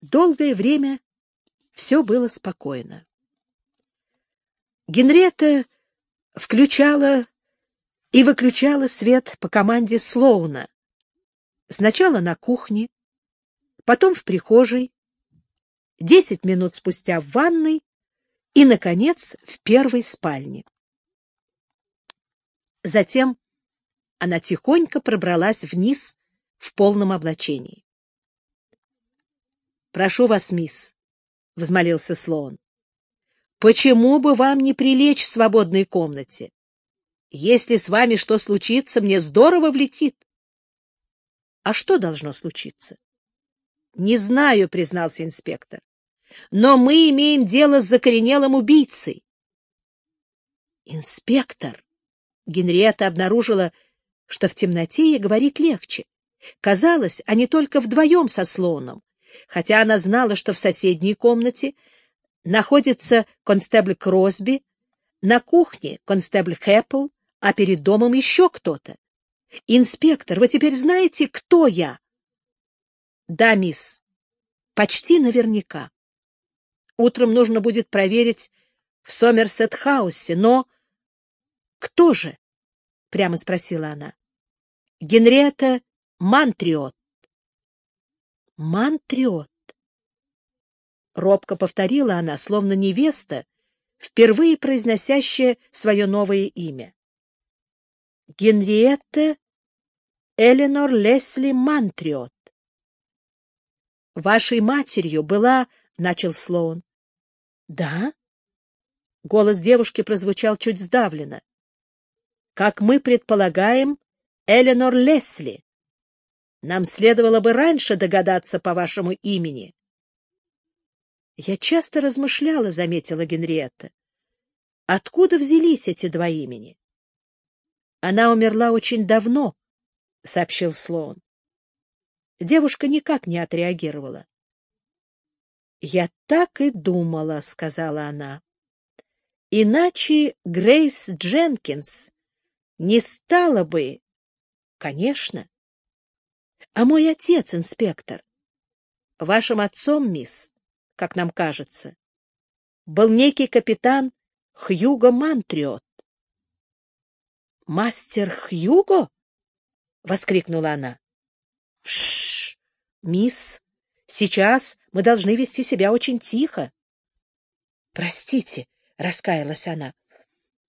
Долгое время все было спокойно. Генрета включала и выключала свет по команде Слоуна. Сначала на кухне, потом в прихожей, десять минут спустя в ванной и, наконец, в первой спальне. Затем она тихонько пробралась вниз в полном облачении. «Прошу вас, мисс», — возмолился Слоун, — «почему бы вам не прилечь в свободной комнате? Если с вами что случится, мне здорово влетит». «А что должно случиться?» «Не знаю», — признался инспектор, — «но мы имеем дело с закоренелым убийцей». «Инспектор!» Генриетта обнаружила, что в темноте ей говорить легче. Казалось, они только вдвоем со слоном, хотя она знала, что в соседней комнате находится констебль Кросби, на кухне констебль Хэппл, а перед домом еще кто-то. «Инспектор, вы теперь знаете, кто я?» «Да, мисс. Почти наверняка. Утром нужно будет проверить в Сомерсет-хаусе, но «Кто же?» — прямо спросила она. «Генриетта Мантриот». «Мантриот?» Робко повторила она, словно невеста, впервые произносящая свое новое имя. «Генриетта Эленор Лесли Мантриот». «Вашей матерью была...» — начал Слоун. «Да?» Голос девушки прозвучал чуть сдавленно как мы предполагаем, Эленор Лесли. Нам следовало бы раньше догадаться по вашему имени. Я часто размышляла, — заметила Генриетта. Откуда взялись эти два имени? Она умерла очень давно, — сообщил Слоун. Девушка никак не отреагировала. «Я так и думала», — сказала она. «Иначе Грейс Дженкинс не стало бы. Конечно. А мой отец, инспектор, вашим отцом, мисс, как нам кажется, был некий капитан Хьюго Мантриот. «Мастер Хьюго?» — воскликнула она. «Шш, мисс, сейчас мы должны вести себя очень тихо». «Простите», — раскаялась она,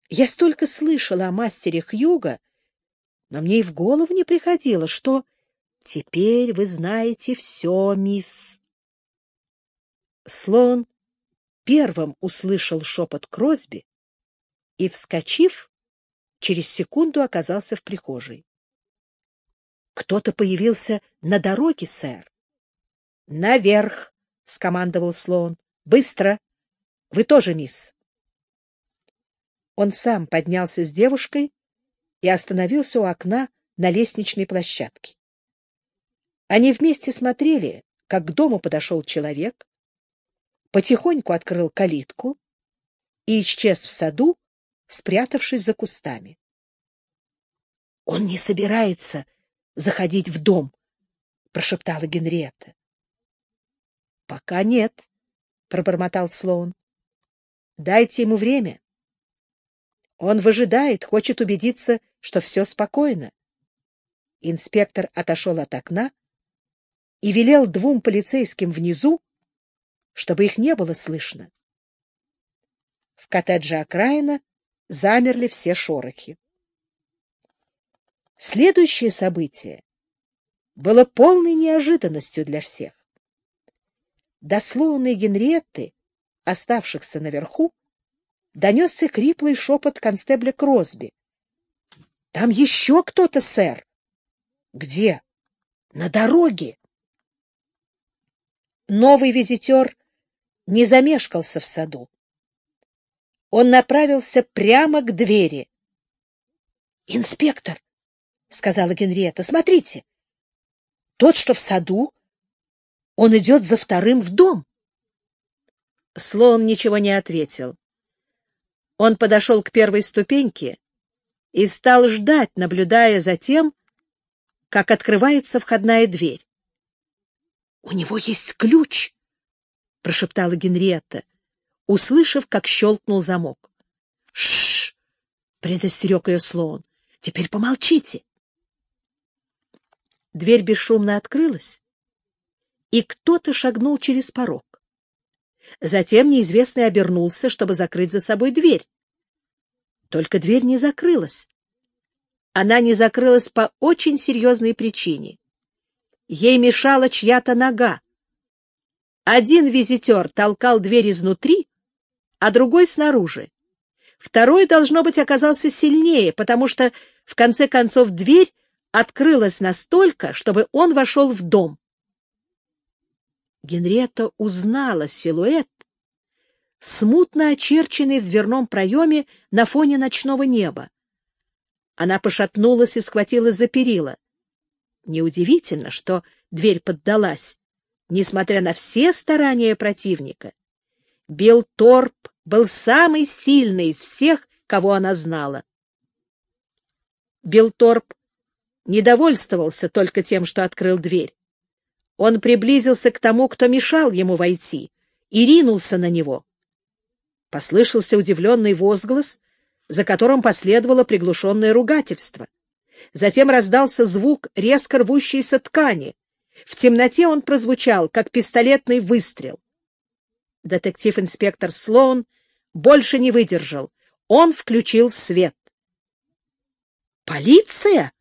я столько слышала о мастере Хьюга, но мне и в голову не приходило, что теперь вы знаете все, мисс. Слон первым услышал шепот Кросби и, вскочив, через секунду оказался в прихожей. Кто-то появился на дороге, сэр. Наверх, скомандовал Слоун. Быстро. Вы тоже, мисс. Он сам поднялся с девушкой и остановился у окна на лестничной площадке. Они вместе смотрели, как к дому подошел человек, потихоньку открыл калитку и исчез в саду, спрятавшись за кустами. — Он не собирается заходить в дом, — прошептала Генриетта. — Пока нет, — пробормотал Слоун. — Дайте ему время. Он выжидает, хочет убедиться, что все спокойно. Инспектор отошел от окна и велел двум полицейским внизу, чтобы их не было слышно. В коттедже окраина замерли все шорохи. Следующее событие было полной неожиданностью для всех. До Слоуна Генриетты, оставшихся наверху, донесся хриплый шепот констебля Кросби. — Там еще кто-то, сэр. — Где? — На дороге. Новый визитер не замешкался в саду. Он направился прямо к двери. — Инспектор, — сказала Генриетта, — смотрите. Тот, что в саду, он идет за вторым в дом. Слон ничего не ответил. Он подошел к первой ступеньке и стал ждать, наблюдая за тем, как открывается входная дверь. — У него есть ключ, — прошептала Генриетта, услышав, как щелкнул замок. «Ш-ш-ш!» — предостерег ее Слоун. «Теперь помолчите!» Дверь бесшумно открылась, и кто-то шагнул через порог. Затем неизвестный обернулся, чтобы закрыть за собой дверь. Только дверь не закрылась. Она не закрылась по очень серьезной причине. Ей мешала чья-то нога. Один визитер толкал дверь изнутри, а другой снаружи. Второй, должно быть, оказался сильнее, потому что, в конце концов, дверь открылась настолько, чтобы он вошел в дом. Генриетта узнала силуэт, смутно очерченный в дверном проеме на фоне ночного неба. Она пошатнулась и схватилась за перила. Неудивительно, что дверь поддалась, несмотря на все старания противника. Билл Торп был самый сильный из всех, кого она знала. Билл Торп не довольствовался только тем, что открыл дверь. Он приблизился к тому, кто мешал ему войти, и ринулся на него. Послышался удивленный возглас, за которым последовало приглушенное ругательство. Затем раздался звук резко рвущейся ткани. В темноте он прозвучал, как пистолетный выстрел. Детектив-инспектор Слоун больше не выдержал. Он включил свет. «Полиция!»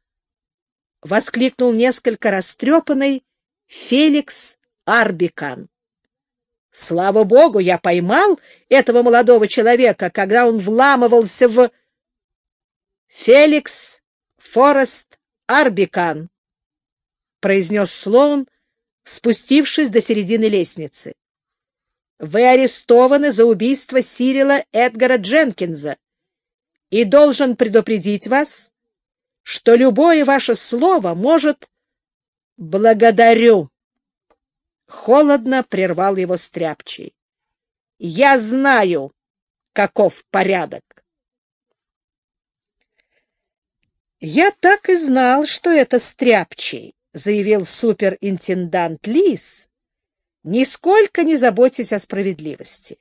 — воскликнул несколько растрепанный Феликс Арбикан. Слава богу, я поймал этого молодого человека, когда он вламывался в... Феликс Форест Арбикан, произнес Слоун, спустившись до середины лестницы. Вы арестованы за убийство Сирила Эдгара Дженкинза и должен предупредить вас, что любое ваше слово может «Благодарю!» Холодно прервал его стряпчий. «Я знаю, каков порядок!» «Я так и знал, что это стряпчий», — заявил суперинтендант Лис, нисколько не заботясь о справедливости.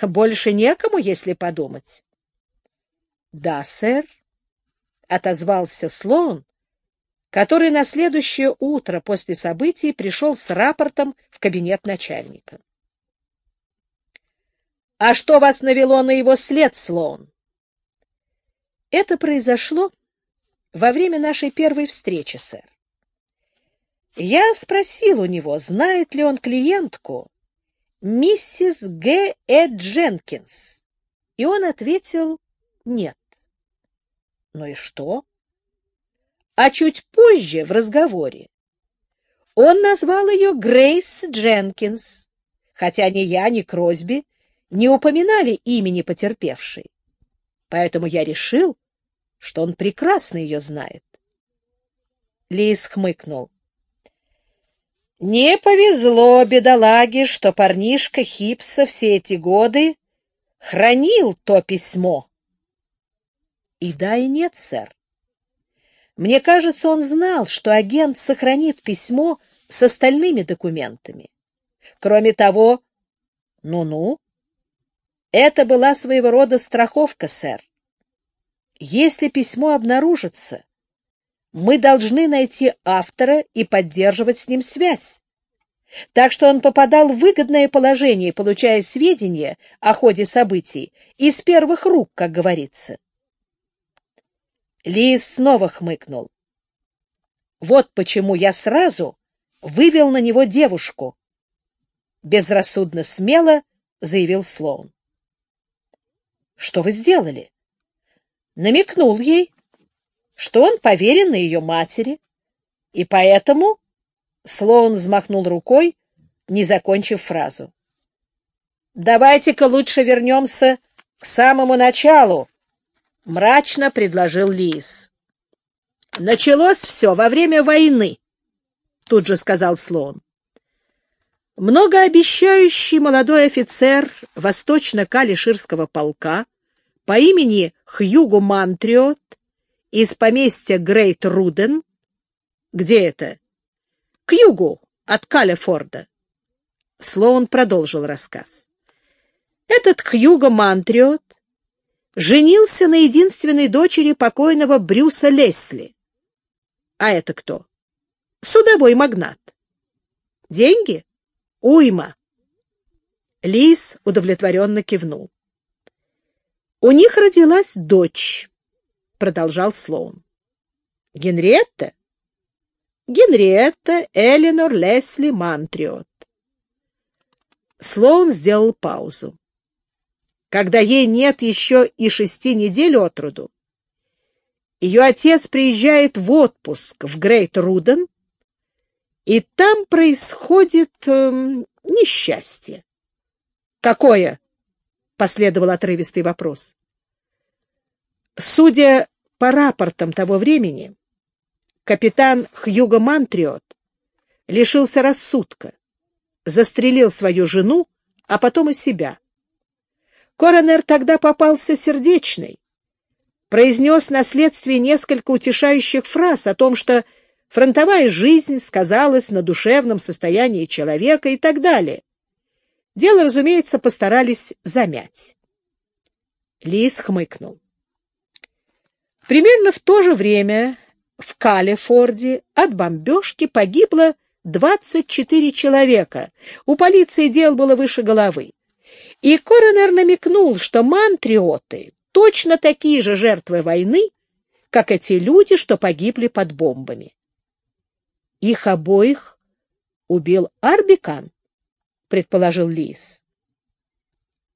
«Больше некому, если подумать». «Да, сэр», — отозвался слон, который на следующее утро после событий пришел с рапортом в кабинет начальника. — А что вас навело на его след, Слоун? — Это произошло во время нашей первой встречи, сэр. Я спросил у него, знает ли он клиентку, миссис Г. Э. Дженкинс, и он ответил «нет». Ну и что? а чуть позже в разговоре он назвал ее Грейс Дженкинс, хотя ни я, ни Кросби не упоминали имени потерпевшей. Поэтому я решил, что он прекрасно ее знает. Лис хмыкнул. Не повезло бедолаге, что парнишка Хипса все эти годы хранил то письмо. И да, и нет, сэр. Мне кажется, он знал, что агент сохранит письмо с остальными документами. Кроме того, ну-ну, это была своего рода страховка, сэр. Если письмо обнаружится, мы должны найти автора и поддерживать с ним связь. Так что он попадал в выгодное положение, получая сведения о ходе событий из первых рук, как говорится. Лис снова хмыкнул. Вот почему я сразу вывел на него девушку. Безрассудно смело заявил Слоун. Что вы сделали? Намекнул ей, что он поверен на ее матери, и поэтому Слоун взмахнул рукой, не закончив фразу. «Давайте-ка лучше вернемся к самому началу», — мрачно предложил Лис. «Началось все во время войны», — тут же сказал Слон. Многообещающий молодой офицер восточно-калиширского полка по имени Хьюго Мантриот из поместья Грейт Руден, где это? К югу от Калифорда, Слоун продолжил рассказ. Этот Хьюго Мантриот женился на единственной дочери покойного Брюса Лесли. А это кто? Судовой магнат. Деньги? Уйма. Лис удовлетворенно кивнул. У них родилась дочь, продолжал Слоун. Генриетта? Генриетта Эленор Лесли Мантриот. Слоун сделал паузу. Когда ей нет еще и шести недель от роду, ее отец приезжает в отпуск в Грейт-Руден, и там происходит э, несчастье. «Какое?» — последовал отрывистый вопрос. Судя по рапортам того времени, капитан Хьюго Мантриот лишился рассудка, застрелил свою жену, а потом и себя. Коронер тогда попался сердечный, произнес на следствии несколько утешающих фраз о том, что фронтовая жизнь сказалась на душевном состоянии человека и так далее. Дело, разумеется, постарались замять. Лис хмыкнул. Примерно в то же время в Калифорде от бомбежки погибло 24 человека. У полиции дел было выше головы. И коронер намекнул, что мантриоты точно такие же жертвы войны, как эти люди, что погибли под бомбами. Их обоих убил Арбикан, предположил Лис.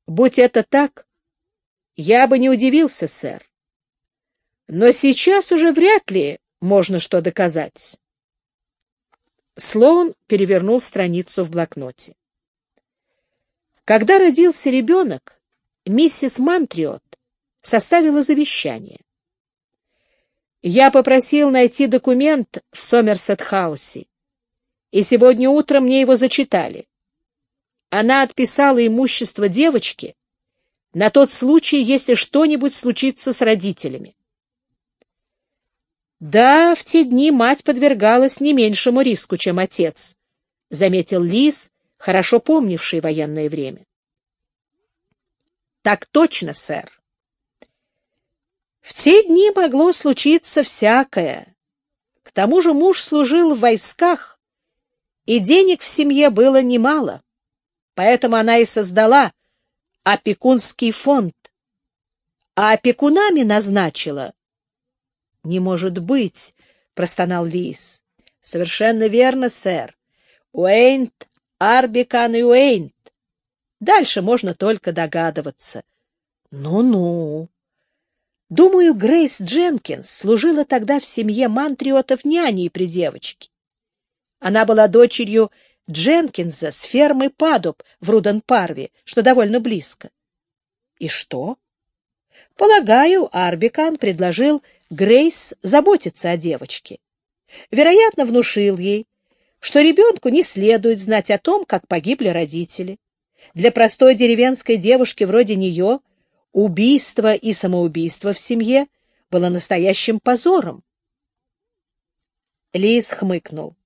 Будь это так, я бы не удивился, сэр. Но сейчас уже вряд ли можно что доказать. Слоун перевернул страницу в блокноте. Когда родился ребенок, миссис Мантриот составила завещание. Я попросил найти документ в Сомерсет-хаусе, и сегодня утром мне его зачитали. Она отписала имущество девочки на тот случай, если что-нибудь случится с родителями. Да, в те дни мать подвергалась не меньшему риску, чем отец, — заметил Лис, хорошо помнивший военное время. — Так точно, сэр. В те дни могло случиться всякое. К тому же муж служил в войсках, и денег в семье было немало. Поэтому она и создала опекунский фонд. А опекунами назначила... — Не может быть, — простонал Лис. — Совершенно верно, сэр. Уэйнт, Арбикан и Уэйнт. Дальше можно только догадываться. Ну-ну. Думаю, Грейс Дженкинс служила тогда в семье мантриотов няней при девочке. Она была дочерью Дженкинса с фермы Падуб в Руден-Парве, что довольно близко. И что? Полагаю, Арбикан предложил Грейс заботиться о девочке. Вероятно, внушил ей, что ребенку не следует знать о том, как погибли родители. Для простой деревенской девушки вроде нее убийство и самоубийство в семье было настоящим позором. Лиз хмыкнул.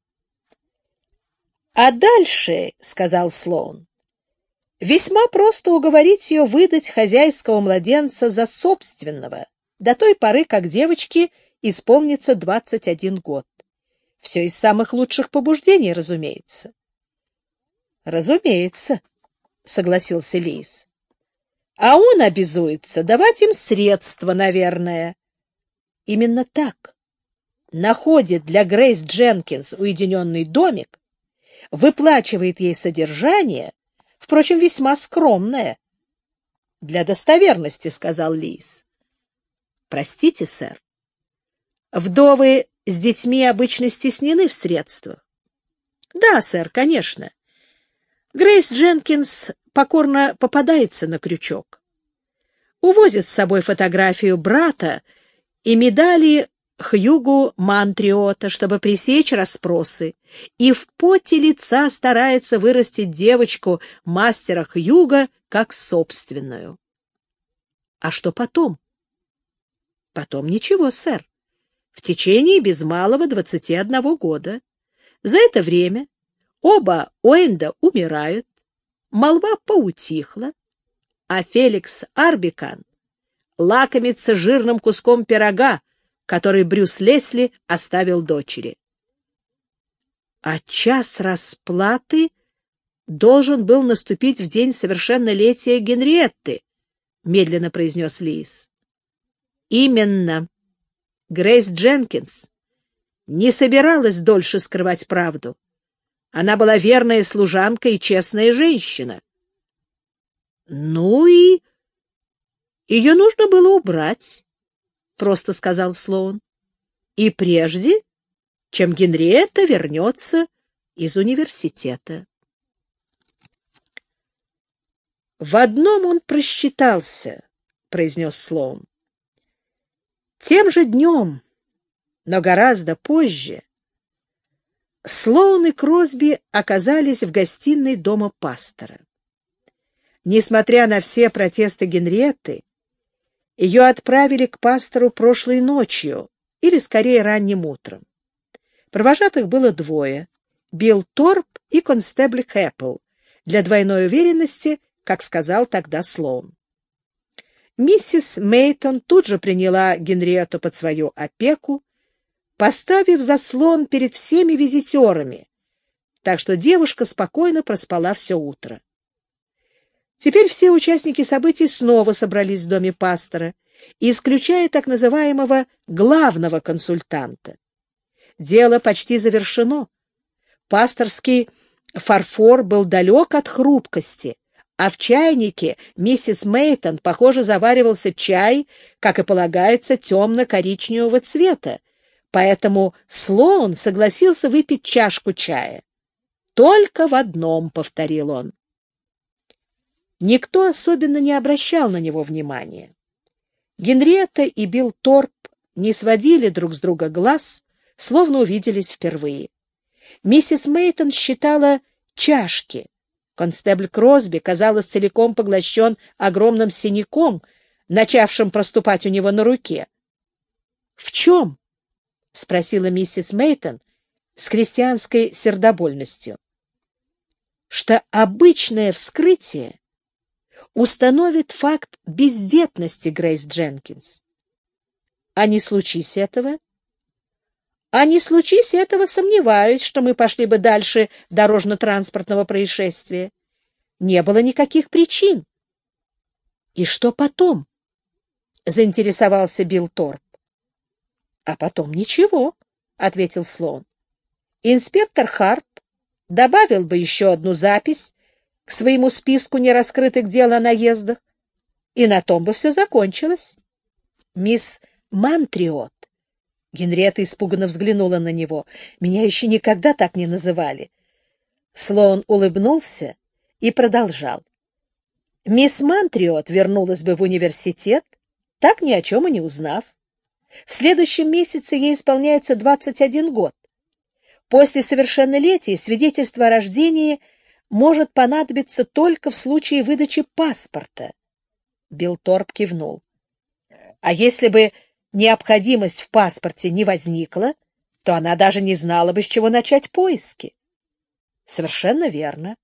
«А дальше, — сказал Слоун, — весьма просто уговорить ее выдать хозяйского младенца за собственного до той поры, как девочке исполнится 21 год. Все из самых лучших побуждений, разумеется. — Разумеется, — согласился Лиз а он обязуется давать им средства, наверное. Именно так. Находит для Грейс Дженкинс уединенный домик, выплачивает ей содержание, впрочем, весьма скромное. — Для достоверности, — сказал Лис. — Простите, сэр. Вдовы с детьми обычно стеснены в средствах. — Да, сэр, конечно. Грейс Дженкинс покорно попадается на крючок. Увозит с собой фотографию брата и медали Хьюгу Мантриота, чтобы пресечь расспросы, и в поте лица старается вырастить девочку мастера Хьюга как собственную. А что потом? Потом ничего, сэр. В течение без малого двадцати одного года. За это время Оба Уэнда умирают, молва поутихла, а Феликс Арбикан лакомится жирным куском пирога, который Брюс Лесли оставил дочери. А час расплаты должен был наступить в день совершеннолетия Генриетты, — медленно произнес Лис. Именно. Грейс Дженкинс не собиралась дольше скрывать правду. Она была верная служанка и честная женщина. Ну и... Ее нужно было убрать, — просто сказал Слоун. И прежде, чем Генриетта вернется из университета. В одном он просчитался, — произнес Слоун. Тем же днем, но гораздо позже, Слоун и Кросби оказались в гостиной дома пастора. Несмотря на все протесты Генриетты, ее отправили к пастору прошлой ночью, или скорее ранним утром. Провожатых было двое — Билл Торп и констебль Хэппл, для двойной уверенности, как сказал тогда Слоун. Миссис Мейтон тут же приняла Генриетту под свою опеку, поставив заслон перед всеми визитерами, так что девушка спокойно проспала все утро. Теперь все участники событий снова собрались в доме пастора, исключая так называемого главного консультанта. Дело почти завершено. Пасторский фарфор был далек от хрупкости, а в чайнике миссис Мейтон, похоже, заваривался чай, как и полагается, темно-коричневого цвета, поэтому Слоун согласился выпить чашку чая. «Только в одном», — повторил он. Никто особенно не обращал на него внимания. Генриетта и Билл Торп не сводили друг с друга глаз, словно увиделись впервые. Миссис Мейтон считала чашки, Констебль Кросби, казалось, целиком поглощен огромным синяком, начавшим проступать у него на руке. — В чем? — спросила миссис Мейтон с христианской сердобольностью. — Что обычное вскрытие установит факт бездетности Грейс Дженкинс. А не случись этого? А не случись этого, сомневаюсь, что мы пошли бы дальше дорожно-транспортного происшествия. Не было никаких причин. — И что потом? — заинтересовался Билл Торп. — А потом ничего, — ответил Слоун. Инспектор Харп добавил бы еще одну запись к своему списку нераскрытых дел о наездах, и на том бы все закончилось. Мисс Мантриот Генриетта испуганно взглянула на него. «Меня еще никогда так не называли». Слоун улыбнулся и продолжал. «Мисс Мантриот вернулась бы в университет, так ни о чем и не узнав. В следующем месяце ей исполняется 21 год. После совершеннолетия свидетельство о рождении может понадобиться только в случае выдачи паспорта. Билторп кивнул. А если бы необходимость в паспорте не возникла, то она даже не знала бы, с чего начать поиски. Совершенно верно.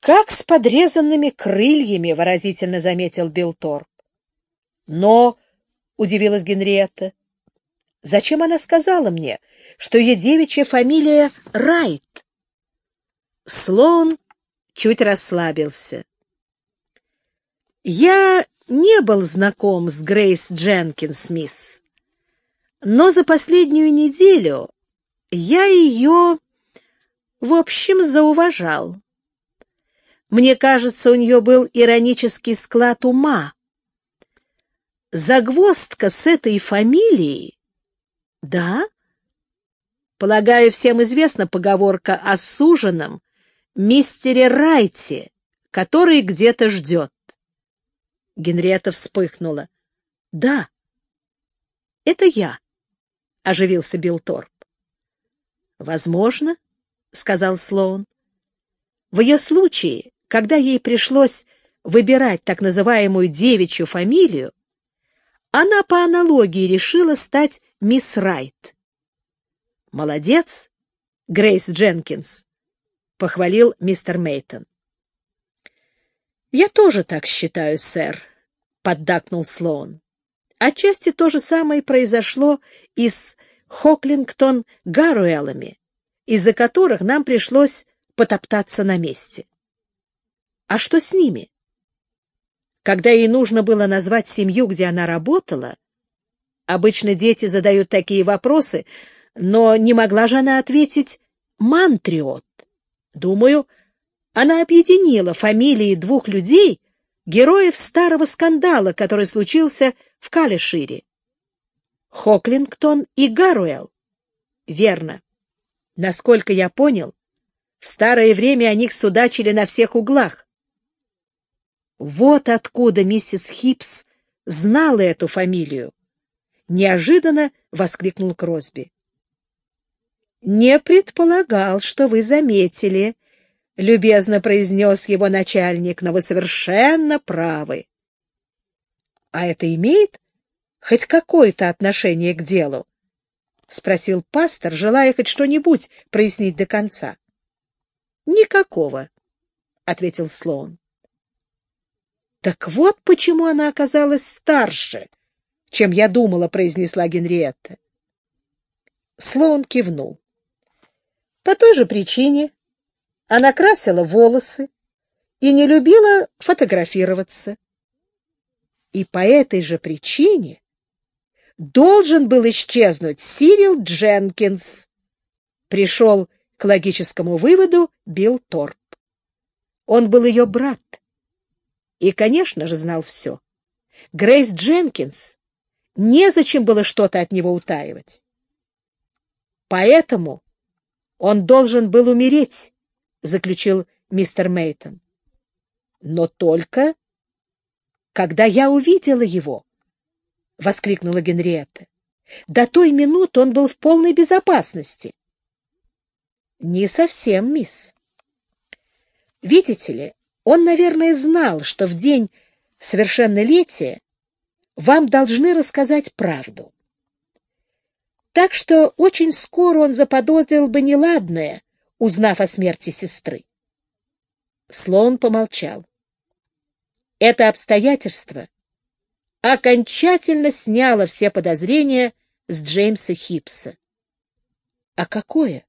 Как с подрезанными крыльями, выразительно заметил Билторп. Но, удивилась Генриетта, зачем она сказала мне, что ее девичья фамилия Райт? Слоун чуть расслабился. Я не был знаком с Грейс Дженкинс, мисс. Но за последнюю неделю я ее, в общем, зауважал. Мне кажется, у нее был иронический склад ума. Загвоздка с этой фамилией? Да? Полагаю, всем известна поговорка о суженом мистере Райте, который где-то ждет. Генриетта вспыхнула. — Да, это я, — оживился Билторп. — Возможно, — сказал Слоун. В ее случае, когда ей пришлось выбирать так называемую девичью фамилию, она по аналогии решила стать мисс Райт. Молодец, Грейс Дженкинс. — похвалил мистер Мейтон. «Я тоже так считаю, сэр», — поддакнул Слоун. «Отчасти то же самое произошло и с Хоклингтон-Гаруэлами, из-за которых нам пришлось потоптаться на месте. А что с ними? Когда ей нужно было назвать семью, где она работала, обычно дети задают такие вопросы, но не могла же она ответить «Мантриот». Думаю, она объединила фамилии двух людей, героев старого скандала, который случился в Калишире. Хоклингтон и Гаруэлл. Верно. Насколько я понял, в старое время о них судачили на всех углах. Вот откуда миссис Хипс знала эту фамилию. Неожиданно воскликнул Кросби. «Не предполагал, что вы заметили», — любезно произнес его начальник, — «но вы совершенно правы». «А это имеет хоть какое-то отношение к делу?» — спросил пастор, желая хоть что-нибудь прояснить до конца. Никакого, ответил Слоун. Так вот почему она оказалась старше, чем я думала, произнесла Генриетта. Слоун кивнул. По той же причине она красила волосы и не любила фотографироваться. И по этой же причине должен был исчезнуть Сирил Дженкинс. Пришел к логическому выводу Билл Торп. Он был ее брат и, конечно же, знал все. Грейс Дженкинс незачем было что-то от него утаивать. Поэтому он должен был умереть, заключил мистер Мейтон. Но только когда я увидела его, воскликнула Генриетта. До той минуты он был в полной безопасности. Не совсем, мисс. Видите ли, он, наверное, знал, что в день совершеннолетия вам должны рассказать правду. Так что очень скоро он заподозрил бы неладное, узнав о смерти сестры. Слоун помолчал. Это обстоятельство окончательно сняло все подозрения с Джеймса Хипса. — А какое?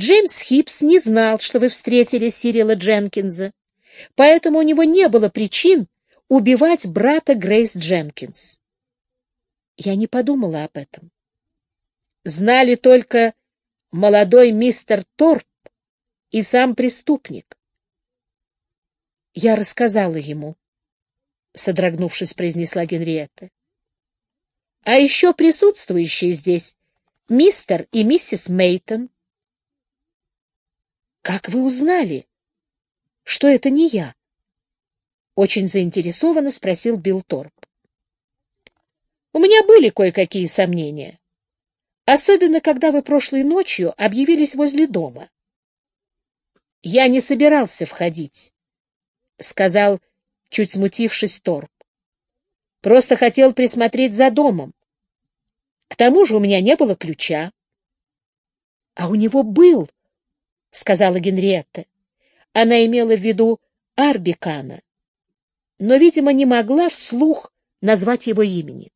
Джеймс Хипс не знал, что вы встретили Сирила Дженкинса, поэтому у него не было причин убивать брата Грейс Дженкинс. Я не подумала об этом. Знали только молодой мистер Торп и сам преступник. Я рассказала ему, — содрогнувшись, произнесла Генриетта. А еще присутствующие здесь мистер и миссис Мейтон, как вы узнали, что это не я? Очень заинтересованно спросил Билл Торп. У меня были кое-какие сомнения, особенно когда вы прошлой ночью объявились возле дома. Я не собирался входить, сказал, чуть смутившись Торп. Просто хотел присмотреть за домом. К тому же у меня не было ключа. — А у него был, — сказала Генриетта. Она имела в виду Арбикана, но, видимо, не могла вслух назвать его имени.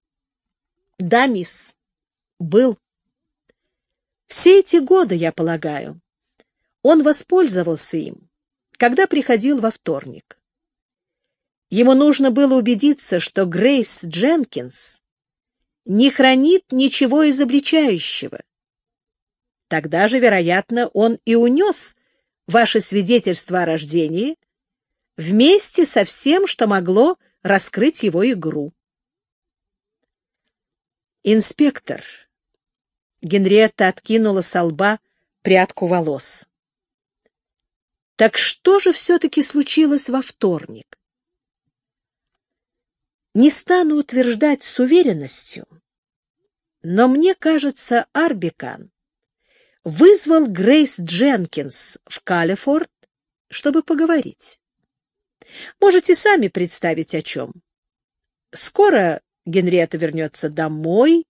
— Да, мисс, был. Все эти годы, я полагаю, он воспользовался им, когда приходил во вторник. Ему нужно было убедиться, что Грейс Дженкинс не хранит ничего изобличающего, Тогда же, вероятно, он и унес ваше свидетельство о рождении вместе со всем, что могло раскрыть его игру. Инспектор. Генриетта откинула со лба прядку волос. Так что же все-таки случилось во вторник? Не стану утверждать с уверенностью, но мне кажется, Арбикан вызвал Грейс Дженкинс в Калифорд, чтобы поговорить. Можете сами представить, о чем. Скоро Генриетта вернется домой,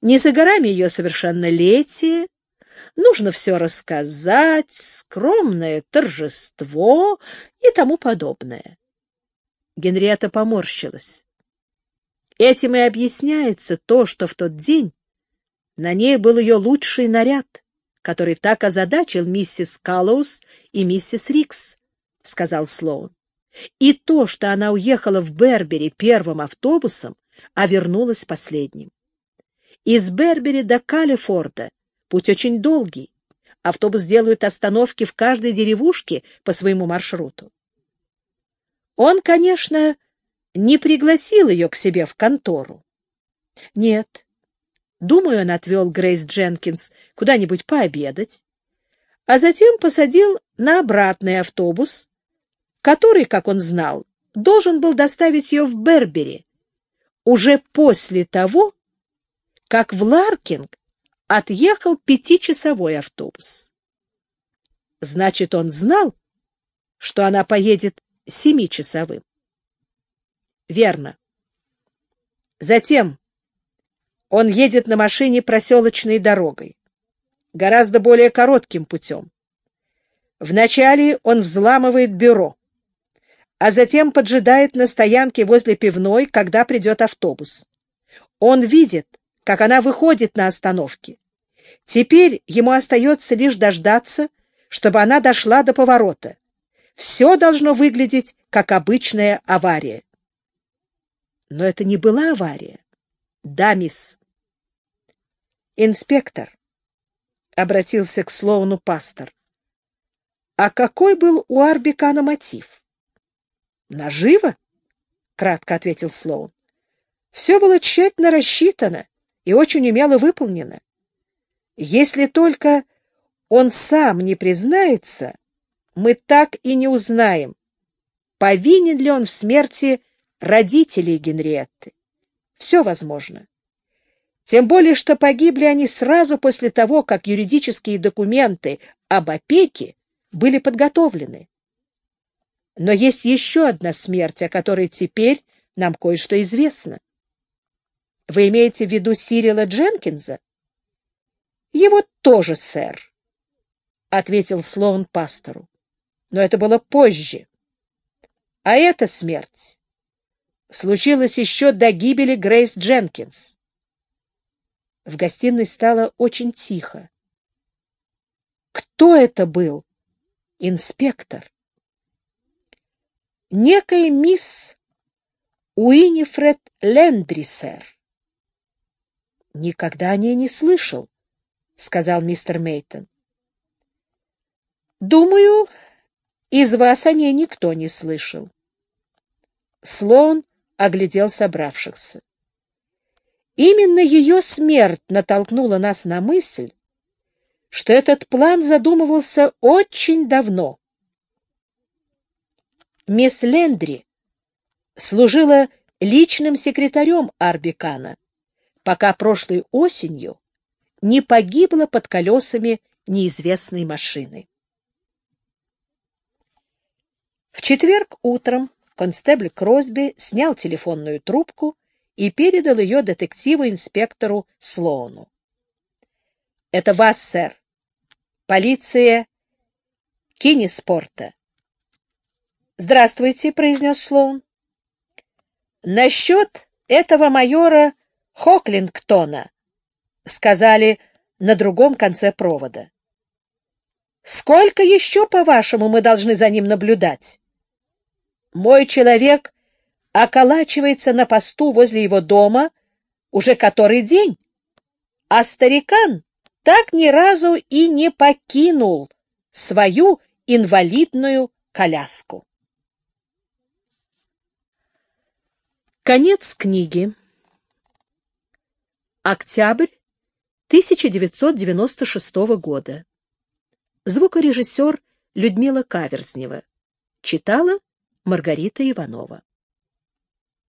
не за горами ее совершеннолетие, нужно все рассказать, скромное торжество и тому подобное. Генриетта поморщилась. Этим и объясняется то, что в тот день на ней был ее лучший наряд, который так озадачил миссис Каллоус и миссис Рикс, — сказал Слоун. И то, что она уехала в Бербери первым автобусом, а вернулась последним. Из Бербери до Калифорда путь очень долгий. Автобус делают остановки в каждой деревушке по своему маршруту. Он, конечно, не пригласил ее к себе в контору. Нет. Думаю, он отвел Грейс Дженкинс куда-нибудь пообедать, а затем посадил на обратный автобус, который, как он знал, должен был доставить ее в Бербери, уже после того, как в Ларкинг отъехал пятичасовой автобус. Значит, он знал, что она поедет семичасовым. Верно. Затем он едет на машине проселочной дорогой, гораздо более коротким путем. Вначале он взламывает бюро, а затем поджидает на стоянке возле пивной, когда придет автобус. Он видит, как она выходит на остановке. Теперь ему остается лишь дождаться, чтобы она дошла до поворота. Все должно выглядеть, как обычная авария. Но это не была авария. Да, мисс. Инспектор обратился к Слоуну пастор. А какой был у Арбикана мотив? Наживо? Кратко ответил Слоун. Все было тщательно рассчитано и очень умело выполнено. Если только он сам не признается, мы так и не узнаем, повинен ли он в смерти родителей Генриетты. Все возможно. Тем более, что погибли они сразу после того, как юридические документы об опеке были подготовлены. Но есть еще одна смерть, о которой теперь нам кое-что известно. Вы имеете в виду Сирила Дженкинза? Его тоже, сэр, — ответил Слоун пастору. Но это было позже. А эта смерть случилась еще до гибели Грейс Дженкинс. В гостиной стало очень тихо. Кто это был? Инспектор. Некая мисс Уинифред Лендри, сэр. Никогда о ней не слышал, сказал мистер Мейтон. Думаю, из вас о ней никто не слышал. Слоун оглядел собравшихся. Именно ее смерть натолкнула нас на мысль, что этот план задумывался очень давно. Мисс Лендри служила личным секретарем Арбикана, пока прошлой осенью не погибла под колесами неизвестной машины. В четверг утром констебль Кросби снял телефонную трубку и передал ее детективу-инспектору Слоуну. — Это вас, сэр. Полиция Кинеспорта. — Здравствуйте, — произнес Слоун. — Насчет этого майора Хоклингтона, — сказали на другом конце провода. — Сколько еще, по-вашему, мы должны за ним наблюдать? Мой человек околачивается на посту возле его дома уже который день, а старикан так ни разу и не покинул свою инвалидную коляску. Конец книги. Октябрь 1996 года. Звукорежиссер Людмила Каверзнева. Читала Маргарита Иванова